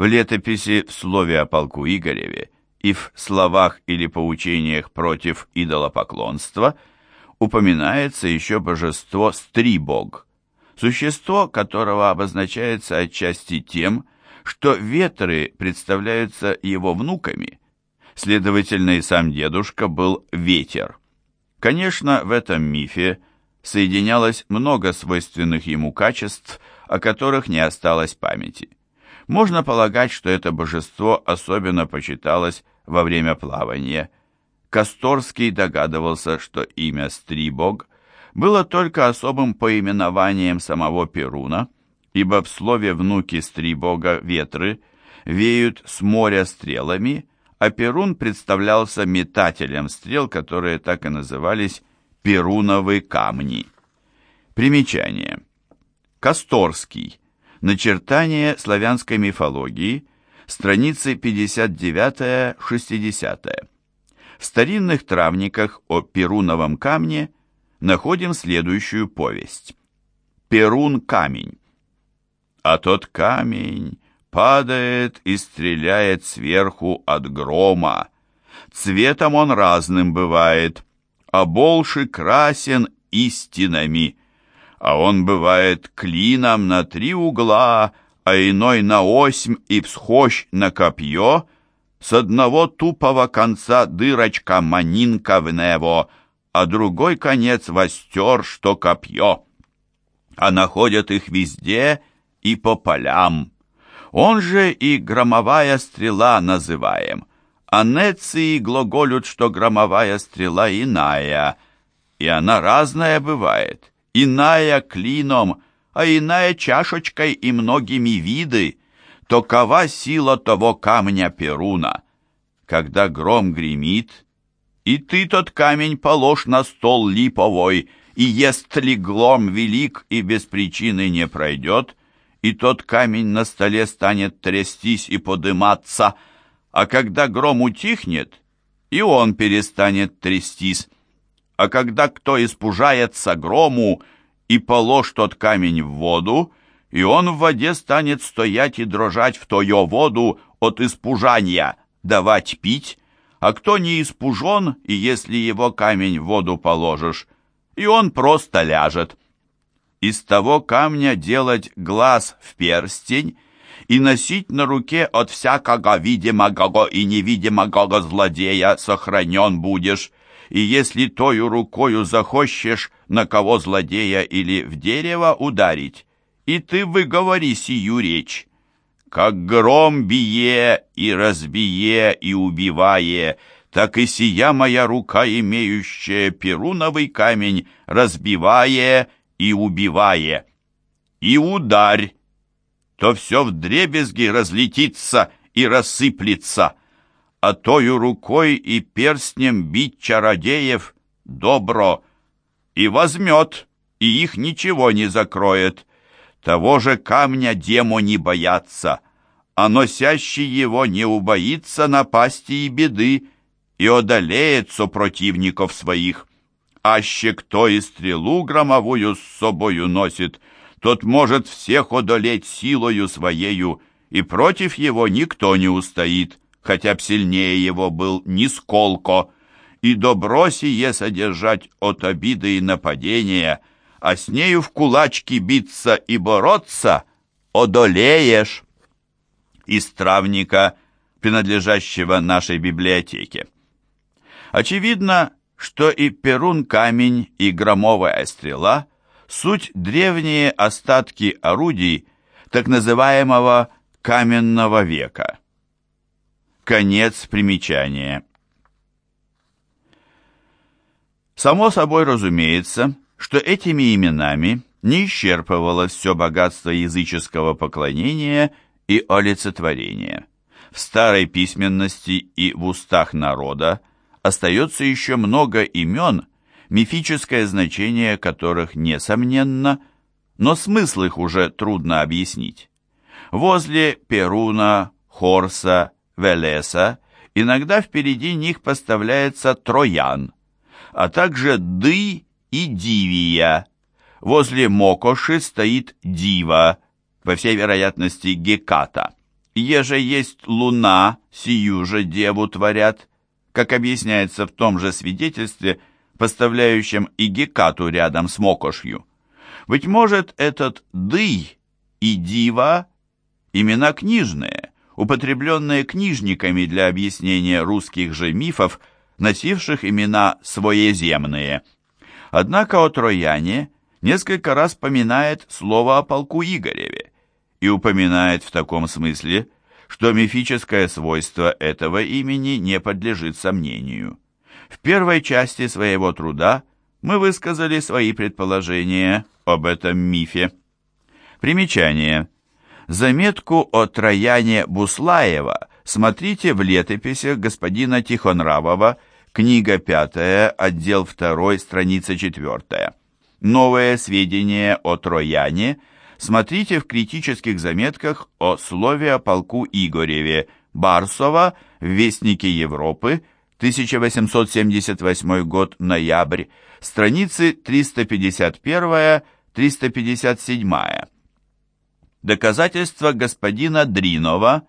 В летописи в слове о полку Игореве и в словах или поучениях против идолопоклонства упоминается еще божество Стрибог, существо которого обозначается отчасти тем, что ветры представляются его внуками, следовательно, и сам дедушка был ветер. Конечно, в этом мифе соединялось много свойственных ему качеств, о которых не осталось памяти. Можно полагать, что это божество особенно почиталось во время плавания. Касторский догадывался, что имя Стрибог было только особым поименованием самого Перуна, ибо в слове «внуки Стрибога» ветры веют с моря стрелами, а Перун представлялся метателем стрел, которые так и назывались «перуновы камни». Примечание. Касторский. Начертание славянской мифологии. Страницы 59-60. В старинных травниках о Перуновом камне находим следующую повесть. Перун-камень. А тот камень падает и стреляет сверху от грома. Цветом он разным бывает, а больше красен истинами. А он бывает клином на три угла, а иной на осьмь и всхощ на копье, с одного тупого конца дырочка манинка в него, а другой конец востер, что копье. А находят их везде и по полям. Он же и громовая стрела называем. А неции глаголют, что громовая стрела иная, и она разная бывает, иная клином, а иная чашечкой и многими виды. Такова сила того камня Перуна. Когда гром гремит, и ты тот камень положь на стол липовой, и если глом велик и без причины не пройдет, и тот камень на столе станет трястись и подыматься, а когда гром утихнет, и он перестанет трястись. А когда кто испужается грому и положь тот камень в воду, и он в воде станет стоять и дрожать в тою воду от испужания, давать пить, а кто не испужен, и если его камень в воду положишь, и он просто ляжет. Из того камня делать глаз в перстень и носить на руке от всякого видимого и невидимого злодея сохранен будешь, и если тою рукою захочешь на кого злодея или в дерево ударить, и ты выговори сию речь. Как гром бие и разбие и убивае, так и сия моя рука, имеющая перуновый камень, разбивая и убивая, и ударь, то все вдребезги разлетится и рассыплется, а тою рукой и перстнем бить чародеев добро, и возьмет, и их ничего не закроет. Того же камня демо не боятся, а носящий его не убоится напасти и беды, и одолеет сопротивников своих. Аще кто и стрелу громовую с собою носит, тот может всех одолеть силою своею, и против его никто не устоит, хотя б сильнее его был нисколко, и добро сие содержать от обиды и нападения, а с нею в кулачки биться и бороться одолеешь. Из травника, принадлежащего нашей библиотеке. Очевидно, что и перун-камень, и громовая стрела – суть древние остатки орудий так называемого каменного века. Конец примечания. Само собой разумеется, что этими именами не исчерпывалось все богатство языческого поклонения и олицетворения. В старой письменности и в устах народа остается еще много имен, мифическое значение которых несомненно, но смысл их уже трудно объяснить. Возле Перуна, Хорса, Велеса иногда впереди них поставляется Троян, а также Ды и Дивия. Возле Мокоши стоит Дива, по всей вероятности Геката. Еже есть луна, сию же деву творят, как объясняется в том же свидетельстве, поставляющем и Гекату рядом с Мокошью. Быть может, этот «дый» и «дива» — имена книжные, употребленные книжниками для объяснения русских же мифов, носивших имена своеземные. Однако о Трояне несколько раз поминает слово о полку Игореве и упоминает в таком смысле, что мифическое свойство этого имени не подлежит сомнению. В первой части своего труда мы высказали свои предположения об этом мифе. Примечание. Заметку о Трояне Буслаева смотрите в летописях господина Тихонравова, книга 5, отдел 2, страница 4. Новые сведения о Трояне смотрите в критических заметках о слове о полку Игореве Барсова в Вестнике Европы, 1878 год, ноябрь, страницы 351-357. Доказательства господина Дринова,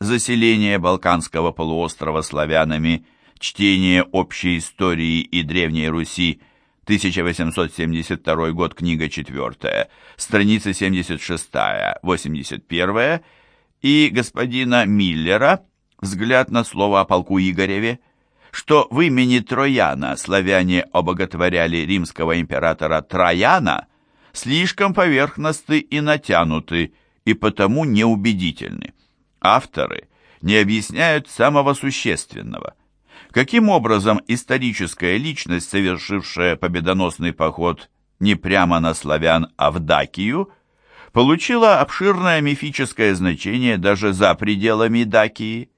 заселение Балканского полуострова славянами, чтение общей истории и Древней Руси, 1872 год, книга 4, страницы 76-81, и господина Миллера, взгляд на слово о полку Игореве, что в имени Трояна славяне обоготворяли римского императора Трояна, слишком поверхностны и натянуты, и потому неубедительны. Авторы не объясняют самого существенного. Каким образом историческая личность, совершившая победоносный поход не прямо на славян, а в Дакию, получила обширное мифическое значение даже за пределами Дакии?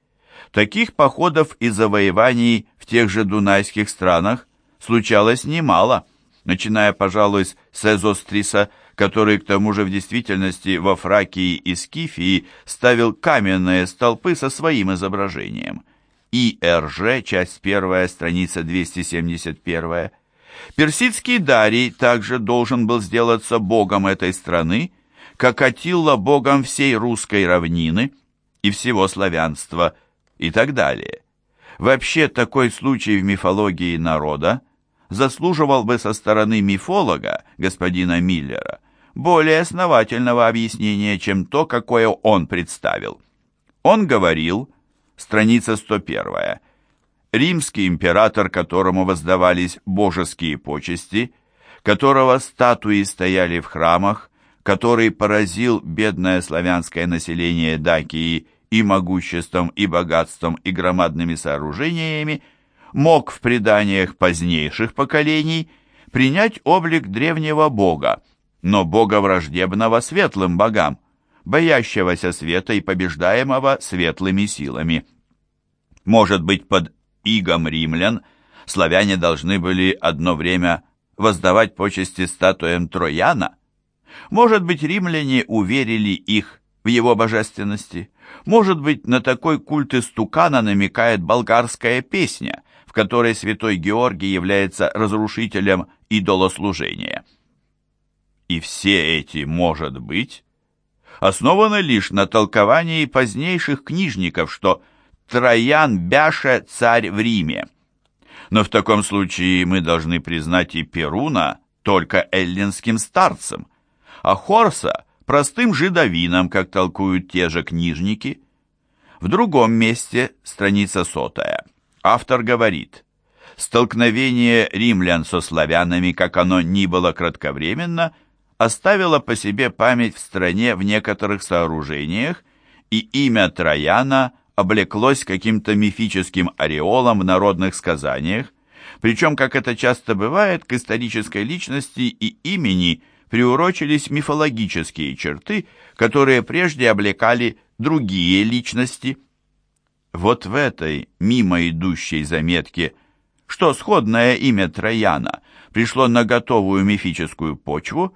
Таких походов и завоеваний в тех же дунайских странах случалось немало, начиная, пожалуй, с Сезостриса, который к тому же в действительности во Фракии и Скифии ставил каменные столпы со своим изображением. ИРЖ, часть 1, страница 271. Персидский Дарий также должен был сделаться богом этой страны, как Атилла богом всей русской равнины и всего славянства – и так далее. Вообще, такой случай в мифологии народа заслуживал бы со стороны мифолога, господина Миллера, более основательного объяснения, чем то, какое он представил. Он говорил, страница 101, римский император, которому воздавались божеские почести, которого статуи стояли в храмах, который поразил бедное славянское население Дакии и могуществом, и богатством, и громадными сооружениями, мог в преданиях позднейших поколений принять облик древнего бога, но бога враждебного светлым богам, боящегося света и побеждаемого светлыми силами. Может быть, под игом римлян славяне должны были одно время воздавать почести статуям Трояна? Может быть, римляне уверили их в его божественности? Может быть, на такой культ истукана намекает болгарская песня, в которой святой Георгий является разрушителем идолослужения. И все эти «может быть» основаны лишь на толковании позднейших книжников, что Троян Бяше царь в Риме. Но в таком случае мы должны признать и Перуна только эллинским старцем, а Хорса – простым жидовином, как толкуют те же книжники. В другом месте, страница сотая, автор говорит, «Столкновение римлян со славянами, как оно ни было кратковременно, оставило по себе память в стране в некоторых сооружениях, и имя Трояна облеклось каким-то мифическим ореолом в народных сказаниях, причем, как это часто бывает, к исторической личности и имени – приурочились мифологические черты, которые прежде облекали другие личности. Вот в этой мимо идущей заметке, что сходное имя Трояна пришло на готовую мифическую почву,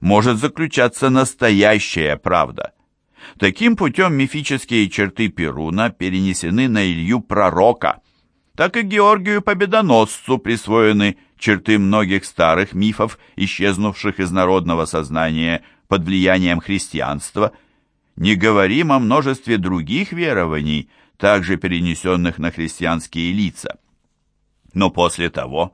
может заключаться настоящая правда. Таким путем мифические черты Перуна перенесены на Илью Пророка, так и Георгию Победоносцу присвоены черты многих старых мифов, исчезнувших из народного сознания под влиянием христианства. не говорим о множестве других верований, также перенесенных на христианские лица. Но после того,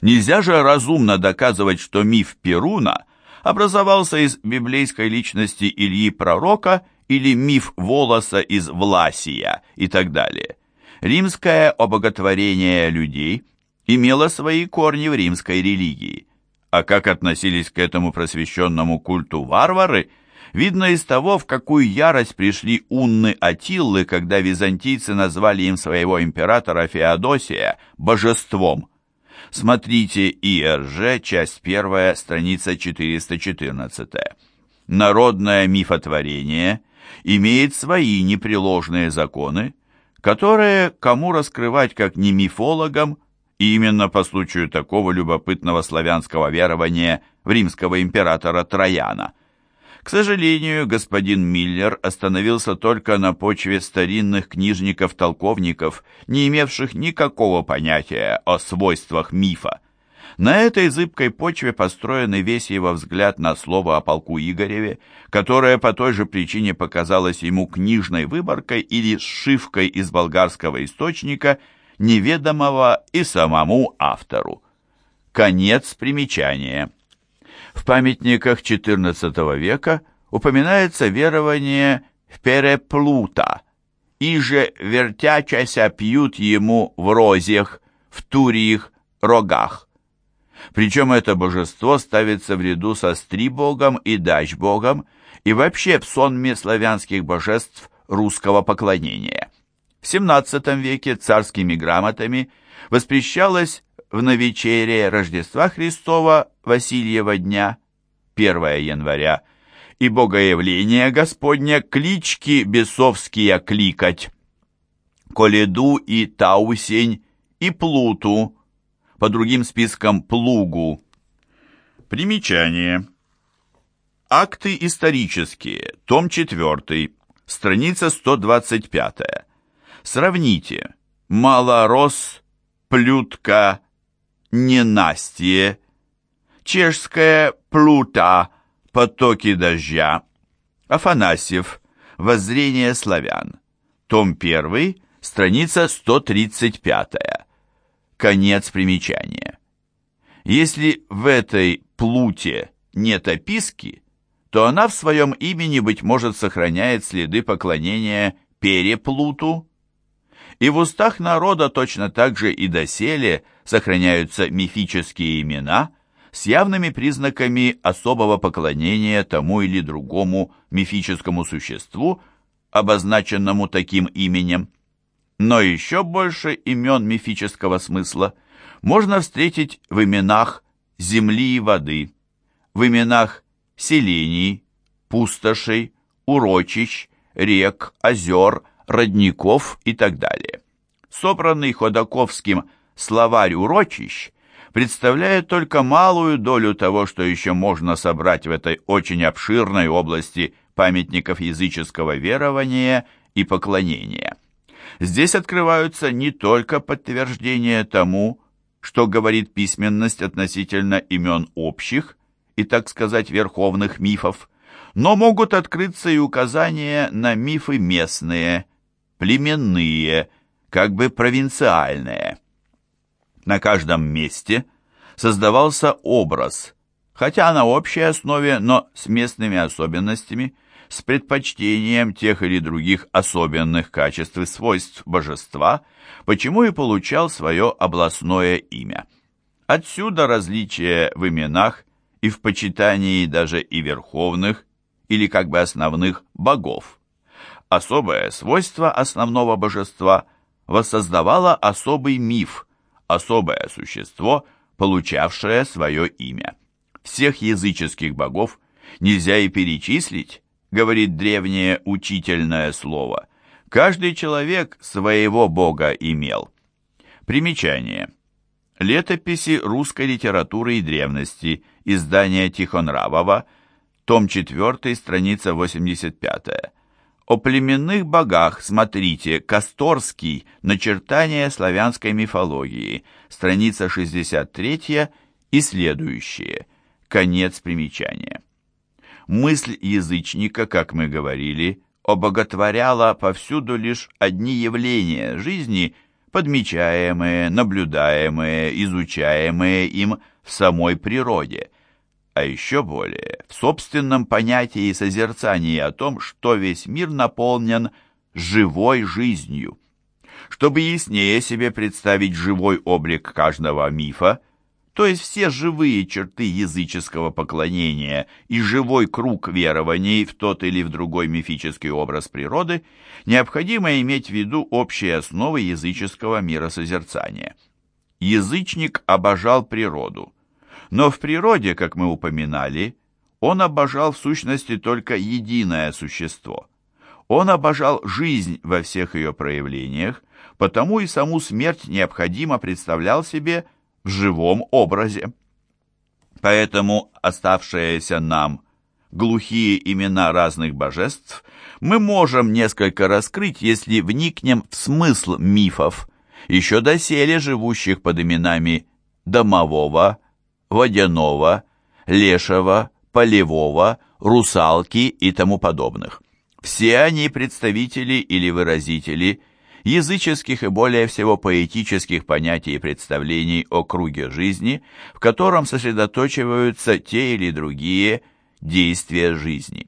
нельзя же разумно доказывать, что миф Перуна образовался из библейской личности Ильи Пророка или миф Волоса из Власия и так далее. Римское обоготворение людей имело свои корни в римской религии. А как относились к этому просвещенному культу варвары, видно из того, в какую ярость пришли унны Атиллы, когда византийцы назвали им своего императора Феодосия божеством. Смотрите ИРЖ, часть 1, страница 414. Народное мифотворение имеет свои непреложные законы, которые кому раскрывать как не мифологам, именно по случаю такого любопытного славянского верования в римского императора Трояна. К сожалению, господин Миллер остановился только на почве старинных книжников-толковников, не имевших никакого понятия о свойствах мифа. На этой зыбкой почве построен и весь его взгляд на слово о полку Игореве, которое по той же причине показалось ему книжной выборкой или сшивкой из болгарского источника – неведомого и самому автору. Конец примечания. В памятниках XIV века упоминается верование в переплута, и же вертячася пьют ему в розях, в турьих рогах. Причем это божество ставится в ряду со Стрибогом и Дач-богом и вообще в сонме славянских божеств русского поклонения. В XVII веке царскими грамотами воспрещалось в новечерие Рождества Христова Васильева дня, 1 января, и богоявление Господня клички бесовские кликать, Коледу и Таусень и Плуту, по другим спискам Плугу. Примечание. Акты исторические, том 4, страница 125. Сравните малорос, плютка, ненастье, чешская плута, потоки дождя, Афанасьев, воззрение славян, том 1, страница 135, конец примечания. Если в этой плуте нет описки, то она в своем имени, быть может, сохраняет следы поклонения переплуту, и в устах народа точно так же и доселе сохраняются мифические имена с явными признаками особого поклонения тому или другому мифическому существу, обозначенному таким именем. Но еще больше имен мифического смысла можно встретить в именах земли и воды, в именах селений, пустошей, урочищ, рек, озер, родников и так далее. Собранный Ходаковским словарь урочищ представляет только малую долю того, что еще можно собрать в этой очень обширной области памятников языческого верования и поклонения. Здесь открываются не только подтверждения тому, что говорит письменность относительно имен общих и, так сказать, верховных мифов, но могут открыться и указания на мифы местные – племенные, как бы провинциальные. На каждом месте создавался образ, хотя на общей основе, но с местными особенностями, с предпочтением тех или других особенных качеств и свойств божества, почему и получал свое областное имя. Отсюда различия в именах и в почитании даже и верховных, или как бы основных богов особое свойство основного божества воссоздавало особый миф, особое существо, получавшее свое имя. Всех языческих богов нельзя и перечислить, говорит древнее учительное слово. Каждый человек своего бога имел. Примечание. Летописи русской литературы и древности, издание Тихонравова, том 4, страница 85. О племенных богах смотрите Касторский «Начертание славянской мифологии», страница 63 и следующие. Конец примечания. Мысль язычника, как мы говорили, обоготворяла повсюду лишь одни явления жизни, подмечаемые, наблюдаемые, изучаемые им в самой природе, а еще более в собственном понятии и созерцании о том, что весь мир наполнен живой жизнью. Чтобы яснее себе представить живой облик каждого мифа, то есть все живые черты языческого поклонения и живой круг верований в тот или в другой мифический образ природы, необходимо иметь в виду общие основы языческого миросозерцания. Язычник обожал природу, но в природе, как мы упоминали, он обожал в сущности только единое существо. Он обожал жизнь во всех ее проявлениях, потому и саму смерть необходимо представлял себе в живом образе. Поэтому оставшиеся нам глухие имена разных божеств мы можем несколько раскрыть, если вникнем в смысл мифов, еще доселе живущих под именами домового, водяного, лешего, полевого, русалки и тому подобных. Все они представители или выразители – языческих и более всего поэтических понятий и представлений о круге жизни, в котором сосредоточиваются те или другие действия жизни.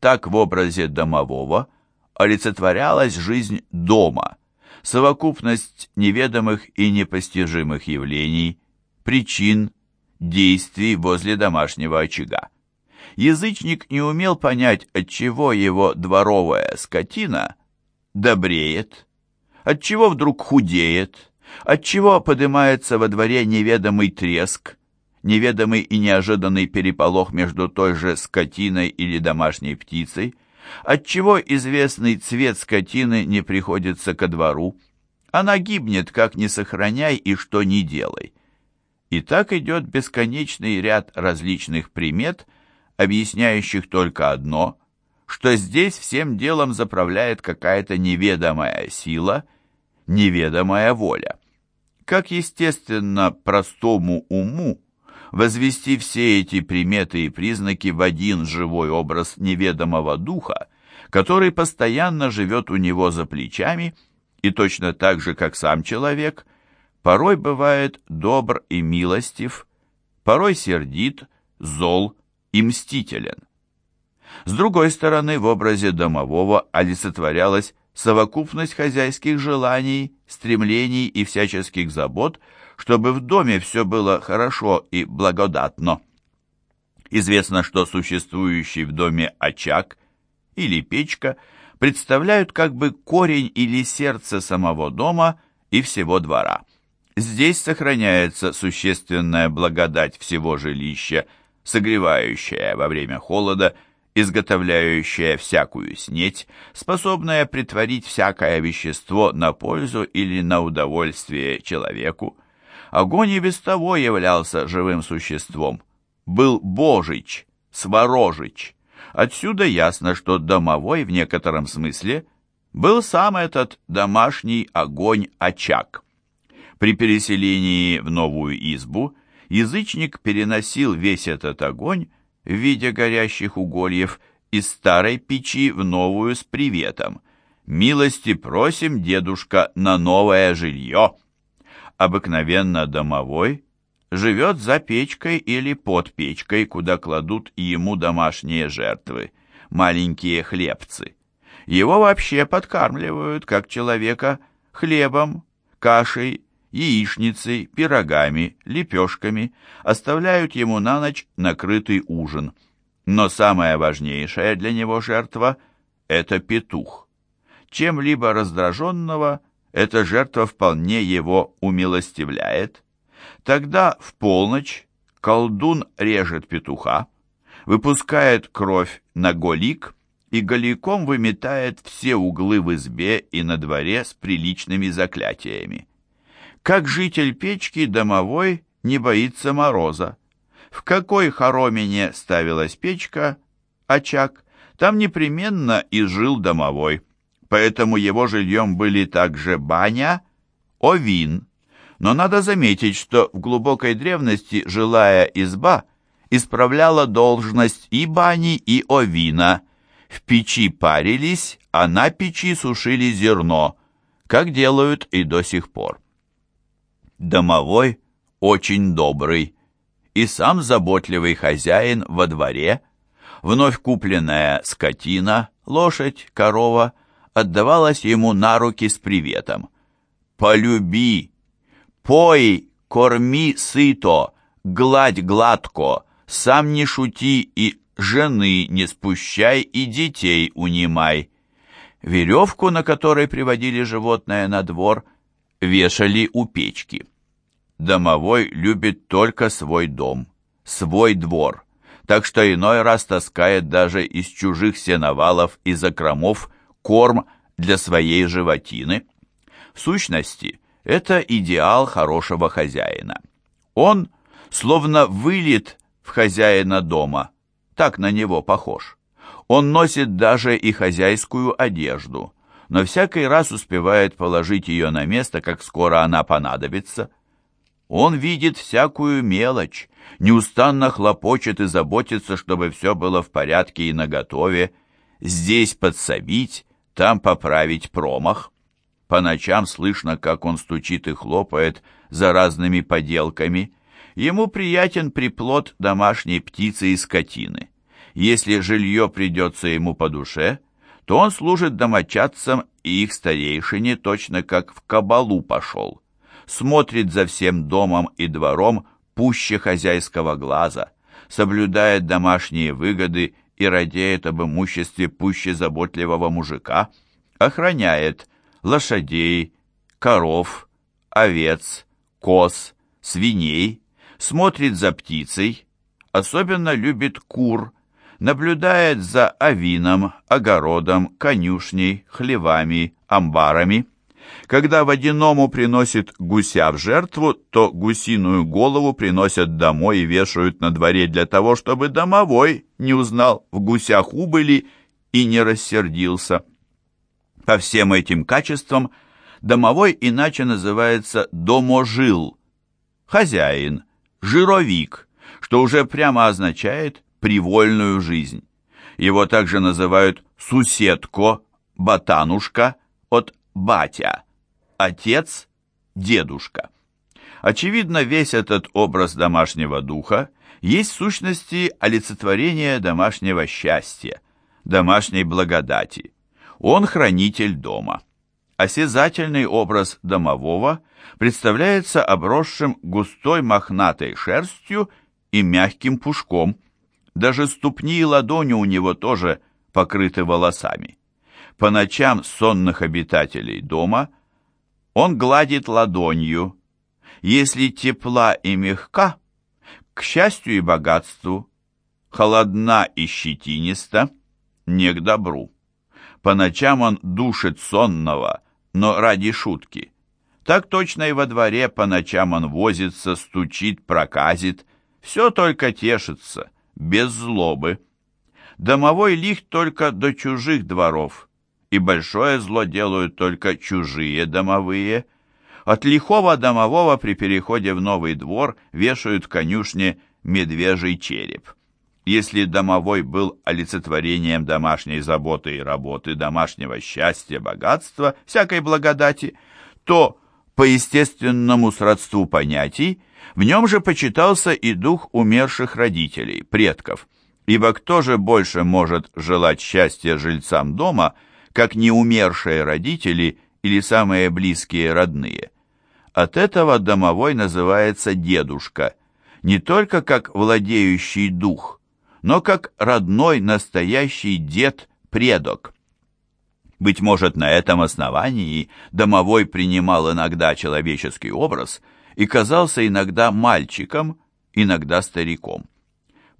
Так в образе домового олицетворялась жизнь дома, совокупность неведомых и непостижимых явлений, причин, действий возле домашнего очага. Язычник не умел понять, отчего его дворовая скотина добреет, Отчего вдруг худеет? Отчего поднимается во дворе неведомый треск? Неведомый и неожиданный переполох между той же скотиной или домашней птицей? Отчего известный цвет скотины не приходится ко двору? Она гибнет, как не сохраняй и что ни делай. И так идет бесконечный ряд различных примет, объясняющих только одно, что здесь всем делом заправляет какая-то неведомая сила – неведомая воля. Как естественно простому уму возвести все эти приметы и признаки в один живой образ неведомого духа, который постоянно живет у него за плечами и точно так же, как сам человек, порой бывает добр и милостив, порой сердит, зол и мстителен. С другой стороны, в образе домового олицетворялась совокупность хозяйских желаний, стремлений и всяческих забот, чтобы в доме все было хорошо и благодатно. Известно, что существующий в доме очаг или печка представляют как бы корень или сердце самого дома и всего двора. Здесь сохраняется существенная благодать всего жилища, согревающая во время холода изготовляющая всякую снеть, способная притворить всякое вещество на пользу или на удовольствие человеку. Огонь и без того являлся живым существом. Был божич, сворожич. Отсюда ясно, что домовой в некотором смысле был сам этот домашний огонь-очаг. При переселении в новую избу язычник переносил весь этот огонь в виде горящих угольев из старой печи в новую с приветом. «Милости просим, дедушка, на новое жилье!» Обыкновенно домовой живет за печкой или под печкой, куда кладут ему домашние жертвы, маленькие хлебцы. Его вообще подкармливают, как человека, хлебом, кашей яичницей, пирогами, лепешками, оставляют ему на ночь накрытый ужин. Но самая важнейшая для него жертва – это петух. Чем-либо раздраженного эта жертва вполне его умилостивляет. Тогда в полночь колдун режет петуха, выпускает кровь на голик и голиком выметает все углы в избе и на дворе с приличными заклятиями. Как житель печки домовой не боится мороза. В какой хоромине ставилась печка, очаг, там непременно и жил домовой. Поэтому его жильем были также баня, овин. Но надо заметить, что в глубокой древности жилая изба исправляла должность и бани, и овина. В печи парились, а на печи сушили зерно, как делают и до сих пор. Домовой очень добрый, и сам заботливый хозяин во дворе, вновь купленная скотина, лошадь, корова, отдавалась ему на руки с приветом. «Полюби! Пой, корми сыто, гладь гладко, сам не шути и жены не спущай и детей унимай». Веревку, на которой приводили животное на двор, вешали у печки. Домовой любит только свой дом, свой двор, так что иной раз таскает даже из чужих сеновалов и закромов корм для своей животины. В сущности, это идеал хорошего хозяина. Он словно вылет в хозяина дома, так на него похож. Он носит даже и хозяйскую одежду, но всякий раз успевает положить ее на место, как скоро она понадобится. Он видит всякую мелочь, неустанно хлопочет и заботится, чтобы все было в порядке и наготове, здесь подсобить, там поправить промах. По ночам слышно, как он стучит и хлопает за разными поделками. Ему приятен приплод домашней птицы и скотины. Если жилье придется ему по душе, то он служит домочадцам и их старейшине точно как в кабалу пошел. Смотрит за всем домом и двором пуще хозяйского глаза, соблюдает домашние выгоды и радеет об имуществе пуще заботливого мужика, охраняет лошадей, коров, овец, коз, свиней, смотрит за птицей, особенно любит кур, наблюдает за авином, огородом, конюшней, хлевами, амбарами. Когда водяному приносит гуся в жертву, то гусиную голову приносят домой и вешают на дворе для того, чтобы домовой не узнал в гусях убыли и не рассердился. По всем этим качествам домовой иначе называется доможил, хозяин, жировик, что уже прямо означает привольную жизнь. Его также называют суседко, ботанушка от батя, отец, дедушка. Очевидно, весь этот образ домашнего духа есть в сущности олицетворение домашнего счастья, домашней благодати. Он хранитель дома. Осязательный образ домового представляется обросшим густой мохнатой шерстью и мягким пушком. Даже ступни и ладони у него тоже покрыты волосами. По ночам сонных обитателей дома он гладит ладонью. Если тепла и мягка, к счастью и богатству, холодна и щетиниста, не к добру. По ночам он душит сонного, но ради шутки. Так точно и во дворе по ночам он возится, стучит, проказит, все только тешится, без злобы. Домовой лих только до чужих дворов, и большое зло делают только чужие домовые. От лихого домового при переходе в новый двор вешают в конюшне медвежий череп. Если домовой был олицетворением домашней заботы и работы, домашнего счастья, богатства, всякой благодати, то, по естественному сродству понятий, в нем же почитался и дух умерших родителей, предков. Ибо кто же больше может желать счастья жильцам дома – как неумершие родители или самые близкие родные. От этого домовой называется дедушка, не только как владеющий дух, но как родной настоящий дед-предок. Быть может, на этом основании домовой принимал иногда человеческий образ и казался иногда мальчиком, иногда стариком.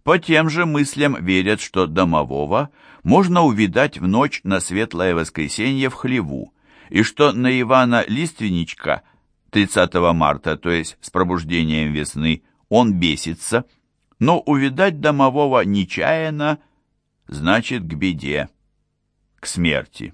По тем же мыслям верят, что домового можно увидать в ночь на Светлое Воскресенье в хлеву, и что на Ивана Лиственничка 30 марта, то есть с пробуждением весны, он бесится, но увидать домового нечаянно значит к беде, к смерти.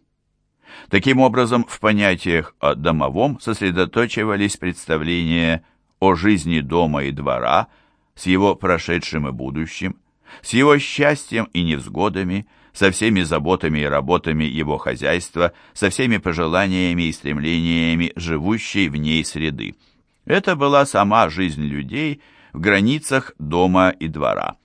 Таким образом, в понятиях о домовом сосредоточивались представления о жизни дома и двора с его прошедшим и будущим, с его счастьем и невзгодами, со всеми заботами и работами его хозяйства, со всеми пожеланиями и стремлениями живущей в ней среды. Это была сама жизнь людей в границах дома и двора.